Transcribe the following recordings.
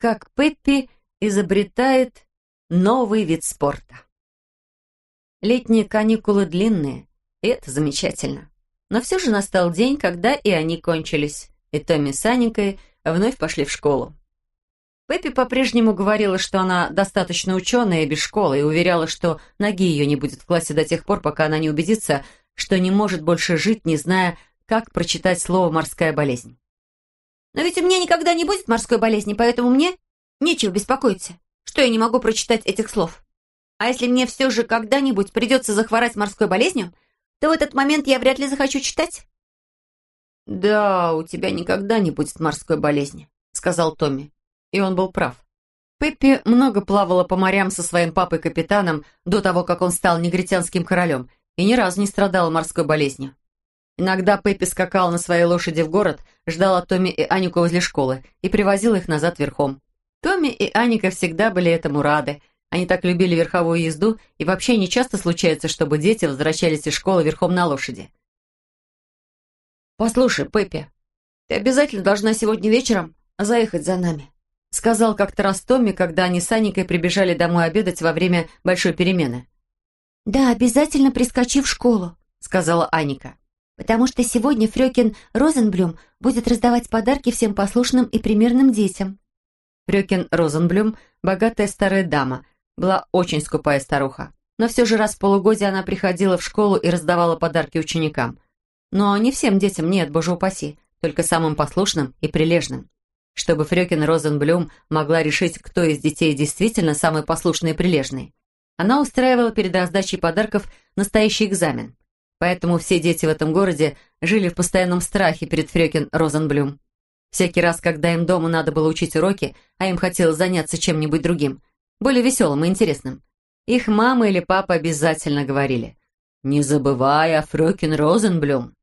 как Пеппи изобретает новый вид спорта. Летние каникулы длинные, и это замечательно. Но все же настал день, когда и они кончились, и Томми с Аникой вновь пошли в школу. Пеппи по-прежнему говорила, что она достаточно ученая и без школы, и уверяла, что ноги ее не будет в классе до тех пор, пока она не убедится, что не может больше жить, не зная, как прочитать слово «морская болезнь». Но ведь у меня никогда не будет морской болезни, поэтому мне нечего беспокоиться, что я не могу прочитать этих слов. А если мне все же когда-нибудь придется захворать морской болезнью, то в этот момент я вряд ли захочу читать. «Да, у тебя никогда не будет морской болезни», — сказал Томми. И он был прав. Пеппи много плавала по морям со своим папой-капитаном до того, как он стал негритянским королем, и ни разу не страдала морской болезнью. Иногда Пеппи скакал на своей лошади в город, ждала Томми и Анику возле школы и привозила их назад верхом. Томми и Аника всегда были этому рады. Они так любили верховую езду, и вообще не часто случается, чтобы дети возвращались из школы верхом на лошади. «Послушай, Пеппи, ты обязательно должна сегодня вечером заехать за нами», сказал как-то раз Томми, когда они с Аникой прибежали домой обедать во время большой перемены. «Да, обязательно прискочи в школу», сказала Аника потому что сегодня Фрёкин Розенблюм будет раздавать подарки всем послушным и примерным детям». Фрёкин Розенблюм, богатая старая дама, была очень скупая старуха. Но все же раз в полугодие она приходила в школу и раздавала подарки ученикам. Но не всем детям, нет, боже упаси, только самым послушным и прилежным. Чтобы Фрёкин Розенблюм могла решить, кто из детей действительно самый послушный и прилежный, она устраивала перед раздачей подарков настоящий экзамен. Поэтому все дети в этом городе жили в постоянном страхе перед Фрёкин Розенблюм. Всякий раз, когда им дома надо было учить уроки, а им хотелось заняться чем-нибудь другим, более веселым и интересным, их мама или папа обязательно говорили «Не забывай о Фрёкин Розенблюм».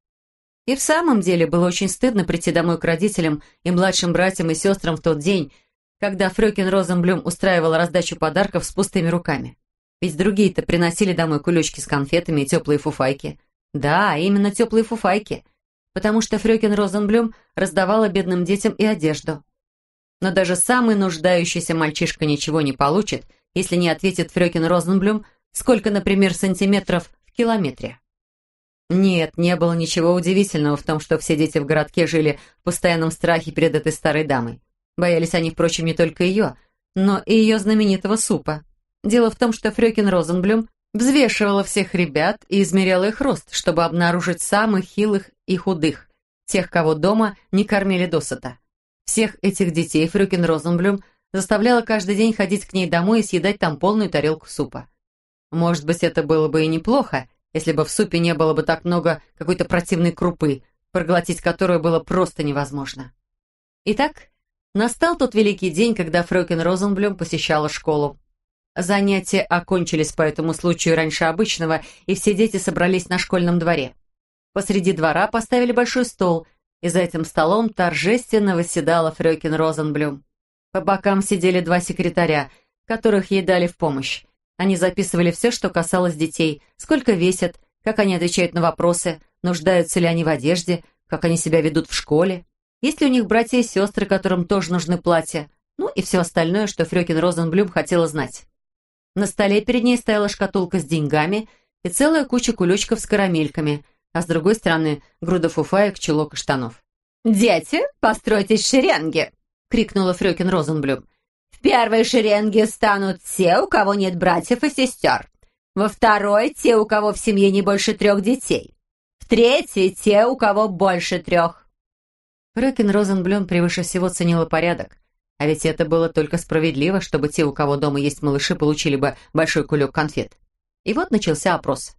И в самом деле было очень стыдно прийти домой к родителям и младшим братьям и сестрам в тот день, когда Фрёкин Розенблюм устраивала раздачу подарков с пустыми руками. Ведь другие-то приносили домой кулечки с конфетами и теплые фуфайки. Да, именно теплые фуфайки, потому что Фрёкин Розенблюм раздавала бедным детям и одежду. Но даже самый нуждающийся мальчишка ничего не получит, если не ответит Фрёкин Розенблюм, сколько, например, сантиметров в километре. Нет, не было ничего удивительного в том, что все дети в городке жили в постоянном страхе перед этой старой дамой. Боялись они, впрочем, не только ее, но и ее знаменитого супа. Дело в том, что Фрёкин Розенблюм Взвешивала всех ребят и измеряла их рост, чтобы обнаружить самых хилых и худых, тех, кого дома не кормили досыта. Всех этих детей Фрюкин Розенблюм заставляла каждый день ходить к ней домой и съедать там полную тарелку супа. Может быть, это было бы и неплохо, если бы в супе не было бы так много какой-то противной крупы, проглотить которую было просто невозможно. Итак, настал тот великий день, когда Фрёкин Розенблюм посещала школу. Занятия окончились по этому случаю раньше обычного, и все дети собрались на школьном дворе. Посреди двора поставили большой стол, и за этим столом торжественно восседала Фрёкин Розенблюм. По бокам сидели два секретаря, которых ей дали в помощь. Они записывали все, что касалось детей, сколько весят, как они отвечают на вопросы, нуждаются ли они в одежде, как они себя ведут в школе, есть ли у них братья и сестры, которым тоже нужны платья, ну и все остальное, что Фрёкин Розенблюм хотела знать. На столе перед ней стояла шкатулка с деньгами и целая куча кулечков с карамельками, а с другой стороны груда фуфаек, чулок и штанов. «Дети, постройтесь в шеренге!» — крикнула Фрёкин Розенблюм. «В первой шеренге станут те, у кого нет братьев и сестер. Во второй — те, у кого в семье не больше трех детей. В третьей — те, у кого больше трех». Фрёкин Розенблюм превыше всего ценила порядок. А ведь это было только справедливо, чтобы те, у кого дома есть малыши, получили бы большой кулек конфет. И вот начался опрос.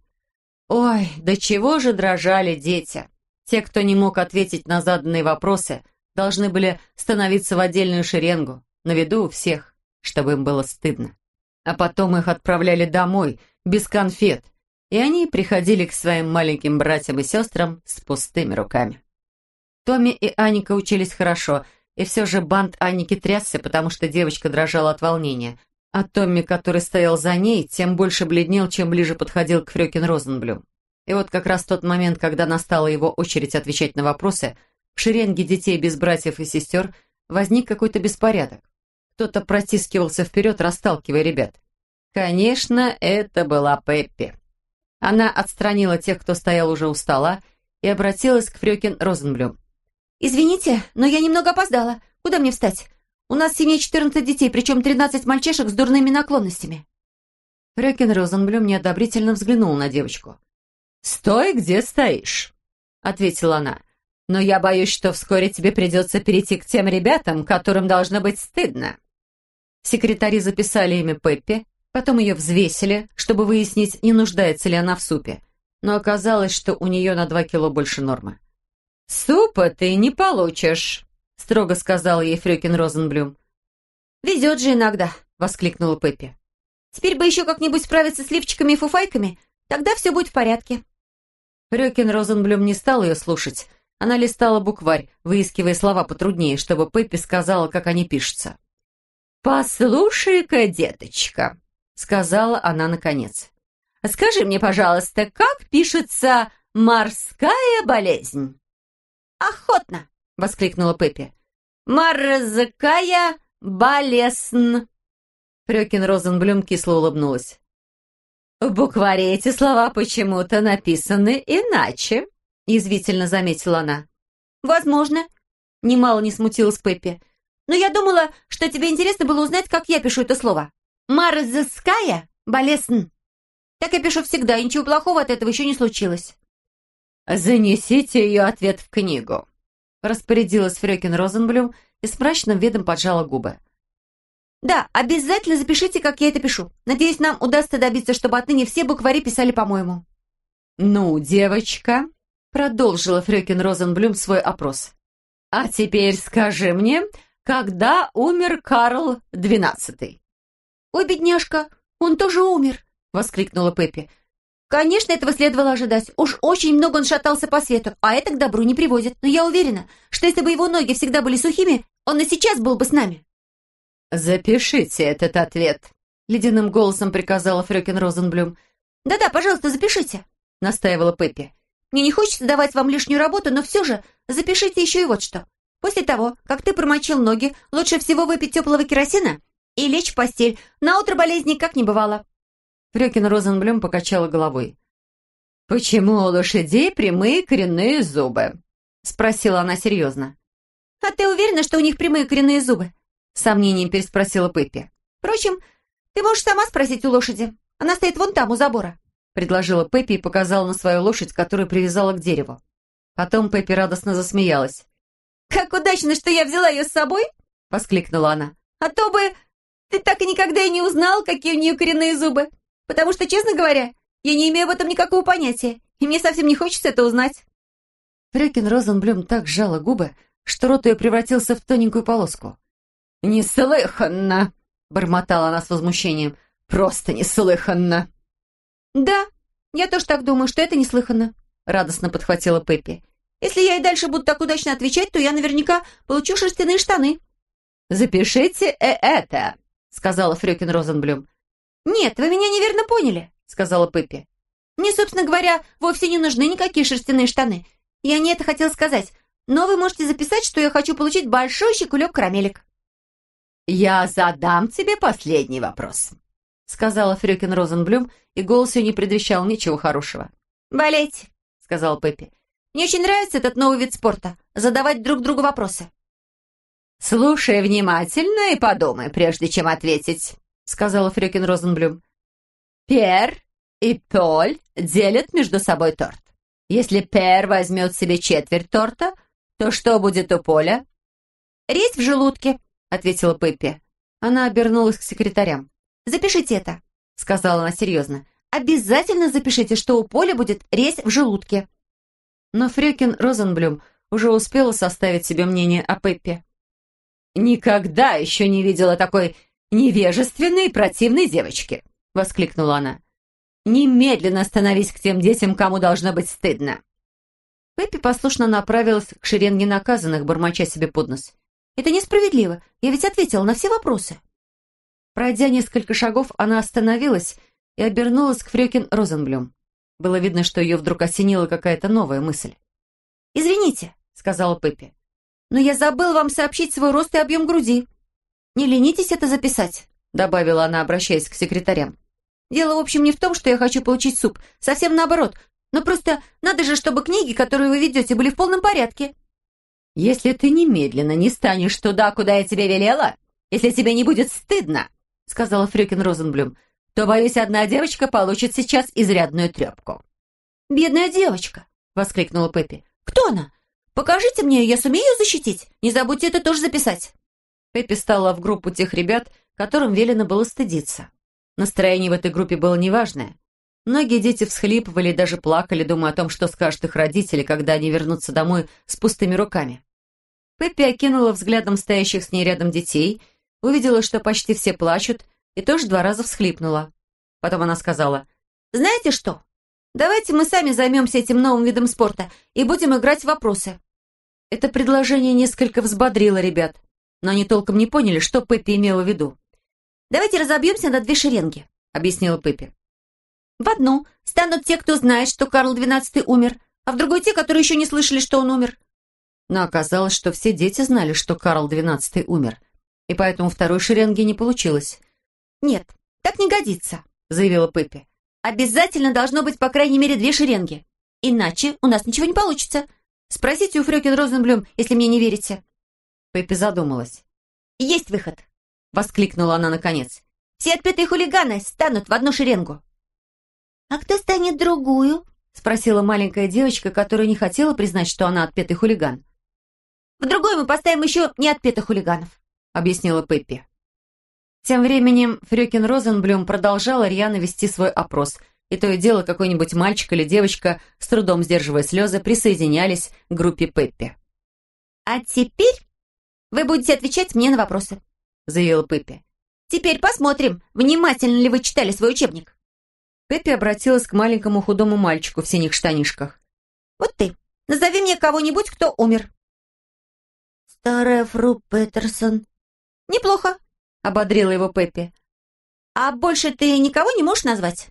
Ой, до чего же дрожали дети. Те, кто не мог ответить на заданные вопросы, должны были становиться в отдельную шеренгу, на виду у всех, чтобы им было стыдно. А потом их отправляли домой, без конфет, и они приходили к своим маленьким братьям и сестрам с пустыми руками. Томми и Аника учились хорошо – и все же бант Анники трясся, потому что девочка дрожала от волнения. А Томми, который стоял за ней, тем больше бледнел, чем ближе подходил к Фрёкин Розенблюм. И вот как раз тот момент, когда настала его очередь отвечать на вопросы, в шеренге детей без братьев и сестер возник какой-то беспорядок. Кто-то протискивался вперед, расталкивая ребят. Конечно, это была Пеппи. Она отстранила тех, кто стоял уже у стола, и обратилась к Фрёкин Розенблюм. «Извините, но я немного опоздала. Куда мне встать? У нас в семье 14 детей, причем 13 мальчишек с дурными наклонностями». Фрёкин Розенблюм неодобрительно взглянул на девочку. «Стой, где стоишь», — ответила она. «Но я боюсь, что вскоре тебе придется перейти к тем ребятам, которым должно быть стыдно». Секретари записали имя Пеппи, потом ее взвесили, чтобы выяснить, не нуждается ли она в супе. Но оказалось, что у нее на два кило больше нормы. «Супа ты не получишь», — строго сказал ей Фрёкин Розенблюм. «Везет же иногда», — воскликнула Пеппи. «Теперь бы еще как-нибудь справиться с лифчиками и фуфайками, тогда все будет в порядке». Фрёкин Розенблюм не стал ее слушать. Она листала букварь, выискивая слова потруднее, чтобы Пеппи сказала, как они пишутся. «Послушай-ка, деточка», — сказала она наконец. «Скажи мне, пожалуйста, как пишется «морская болезнь»?» «Охотно!» — воскликнула Пеппи. «Морская болезнь!» Фрёкин Розенблюм кисло улыбнулась. «В букваре эти слова почему-то написаны иначе», — язвительно заметила она. «Возможно», — немало не смутилась Пеппи. «Но я думала, что тебе интересно было узнать, как я пишу это слово. Марзская болезнь. Так я пишу всегда, и ничего плохого от этого еще не случилось». «Занесите ее ответ в книгу», — распорядилась Фрёкин Розенблюм и с мрачным видом поджала губы. «Да, обязательно запишите, как я это пишу. Надеюсь, нам удастся добиться, чтобы отныне все буквари писали по-моему». «Ну, девочка», — продолжила Фрёкин Розенблюм свой опрос. «А теперь скажи мне, когда умер Карл XII?» «Ой, бедняжка, он тоже умер», — воскликнула Пеппи. Конечно, этого следовало ожидать. Уж очень много он шатался по свету, а это к добру не приводит. Но я уверена, что если бы его ноги всегда были сухими, он и сейчас был бы с нами. «Запишите этот ответ», — ледяным голосом приказала Фрёкин Розенблюм. «Да-да, пожалуйста, запишите», — настаивала Пеппи. «Мне не хочется давать вам лишнюю работу, но все же запишите еще и вот что. После того, как ты промочил ноги, лучше всего выпить теплого керосина и лечь в постель. На утро болезни как не бывало. Фрёкин Розенблюм покачала головой. «Почему у лошадей прямые коренные зубы?» Спросила она серьезно. «А ты уверена, что у них прямые коренные зубы?» Сомнением переспросила Пеппи. «Впрочем, ты можешь сама спросить у лошади. Она стоит вон там, у забора». Предложила Пеппи и показала на свою лошадь, которую привязала к дереву. Потом Пеппи радостно засмеялась. «Как удачно, что я взяла ее с собой!» Воскликнула она. «А то бы ты так и никогда и не узнал, какие у нее коренные зубы. Потому что, честно говоря, я не имею об этом никакого понятия, и мне совсем не хочется это узнать». Фрекин Розенблюм так сжала губы, что рот ее превратился в тоненькую полоску. «Неслыханно!» — бормотала она с возмущением. «Просто неслыханно!» «Да, я тоже так думаю, что это неслыханно», — радостно подхватила Пеппи. «Если я и дальше буду так удачно отвечать, то я наверняка получу шерстяные штаны». «Запишите э это», — сказала Фрёкин Розенблюм. «Нет, вы меня неверно поняли», — сказала Пеппи. «Мне, собственно говоря, вовсе не нужны никакие шерстяные штаны. Я не это хотела сказать, но вы можете записать, что я хочу получить большой щекулек карамелек». «Я задам тебе последний вопрос», — сказала Фрёкин Розенблюм, и голос ее не предвещал ничего хорошего. «Болеть», — сказала Пеппи. «Мне очень нравится этот новый вид спорта — задавать друг другу вопросы». «Слушай внимательно и подумай, прежде чем ответить», сказала Фрёкин Розенблюм. «Пер и Поль делят между собой торт. Если Пер возьмет себе четверть торта, то что будет у Поля?» «Резь в желудке», — ответила Пеппи. Она обернулась к секретарям. «Запишите это», — сказала она серьезно. «Обязательно запишите, что у Поля будет резь в желудке». Но Фрёкин Розенблюм уже успела составить себе мнение о Пеппе. «Никогда еще не видела такой невежественной и противной девочки!» — воскликнула она. «Немедленно становись к тем детям, кому должно быть стыдно!» Пеппи послушно направилась к шеренге наказанных, бормоча себе под нос. «Это несправедливо. Я ведь ответила на все вопросы». Пройдя несколько шагов, она остановилась и обернулась к Фрёкин Розенблюм. Было видно, что ее вдруг осенила какая-то новая мысль. «Извините», — сказала Пеппи, — «но я забыл вам сообщить свой рост и объем груди». «Не ленитесь это записать», — добавила она, обращаясь к секретарям. «Дело, в общем, не в том, что я хочу получить суп. Совсем наоборот. Но просто надо же, чтобы книги, которые вы ведете, были в полном порядке». «Если ты немедленно не станешь туда, куда я тебе велела, если тебе не будет стыдно», — сказала Фрюкин Розенблюм, то, боюсь, одна девочка получит сейчас изрядную трепку». «Бедная девочка!» — воскликнула Пеппи. «Кто она? Покажите мне, я сумею защитить. Не забудьте это тоже записать». Пеппи стала в группу тех ребят, которым велено было стыдиться. Настроение в этой группе было неважное. Многие дети всхлипывали и даже плакали, думая о том, что скажут их родители, когда они вернутся домой с пустыми руками. Пеппи окинула взглядом стоящих с ней рядом детей, увидела, что почти все плачут, и тоже два раза всхлипнула. Потом она сказала, «Знаете что? Давайте мы сами займемся этим новым видом спорта и будем играть в вопросы». Это предложение несколько взбодрило ребят, но они толком не поняли, что Пеппи имела в виду. «Давайте разобьемся на две шеренги», — объяснила Пеппи. «В одну станут те, кто знает, что Карл XII умер, а в другой те, которые еще не слышали, что он умер». Но оказалось, что все дети знали, что Карл XII умер, и поэтому второй шеренги не получилось. «Нет, так не годится», — заявила Пеппи. Обязательно должно быть по крайней мере две шеренги. Иначе у нас ничего не получится. Спросите у Фрёкин Розенблюм, если мне не верите». Пеппи задумалась. «Есть выход!» — воскликнула она наконец. «Все отпетые хулиганы станут в одну шеренгу». «А кто станет другую?» — спросила маленькая девочка, которая не хотела признать, что она отпетый хулиган. «В другой мы поставим еще не отпетых хулиганов», — объяснила Пеппи. Тем временем Фрёкин Розенблюм продолжала рьяно вести свой опрос, и то и дело какой-нибудь мальчик или девочка, с трудом сдерживая слезы, присоединялись к группе Пеппи. «А теперь вы будете отвечать мне на вопросы», — заявила Пеппи. «Теперь посмотрим, внимательно ли вы читали свой учебник». Пеппи обратилась к маленькому худому мальчику в синих штанишках. «Вот ты, назови мне кого-нибудь, кто умер». «Старая фру Петерсон». «Неплохо. — ободрила его Пеппи. «А больше ты никого не можешь назвать?»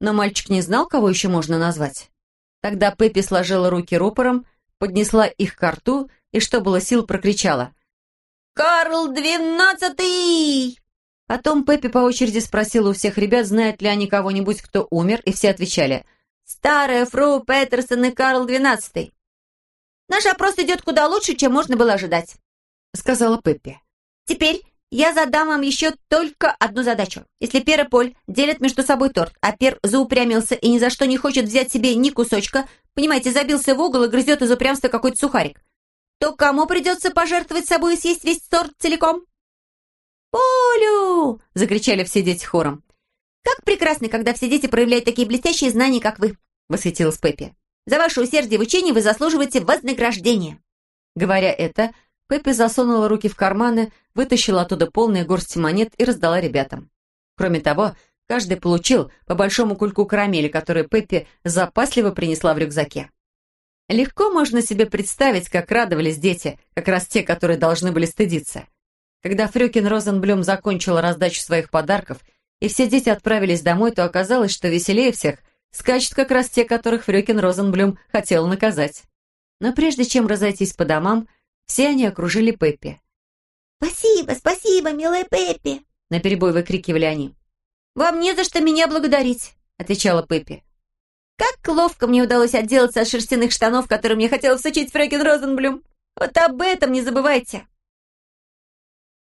Но мальчик не знал, кого еще можно назвать. Тогда Пеппи сложила руки рупором, поднесла их к рту и, что было сил, прокричала. «Карл двенадцатый!» Потом Пеппи по очереди спросила у всех ребят, знают ли они кого-нибудь, кто умер, и все отвечали. «Старая фру Петерсон и Карл двенадцатый». «Наш опрос идет куда лучше, чем можно было ожидать», — сказала Пеппи. «Теперь я задам вам еще только одну задачу. Если Пер и Поль делят между собой торт, а Пер заупрямился и ни за что не хочет взять себе ни кусочка, понимаете, забился в угол и грызет из упрямства какой-то сухарик, то кому придется пожертвовать собой и съесть весь торт целиком? «Полю!» — закричали все дети хором. «Как прекрасно, когда все дети проявляют такие блестящие знания, как вы!» — восхитилась Пеппи. «За ваше усердие в учении вы заслуживаете вознаграждения!» Говоря это, Пеппи засунула руки в карманы, вытащила оттуда полные горсти монет и раздала ребятам. Кроме того, каждый получил по большому кульку карамели, которую Пеппи запасливо принесла в рюкзаке. Легко можно себе представить, как радовались дети, как раз те, которые должны были стыдиться. Когда Фрюкин Розенблюм закончила раздачу своих подарков, и все дети отправились домой, то оказалось, что веселее всех скачут как раз те, которых Фрюкин Розенблюм хотел наказать. Но прежде чем разойтись по домам, все они окружили Пеппи. «Спасибо, спасибо, милая Пеппи!» Наперебой выкрикивали они. «Вам не за что меня благодарить», — отвечала Пеппи. «Как ловко мне удалось отделаться от шерстяных штанов, которые мне хотела всучить фрекин Розенблюм! Вот об этом не забывайте!»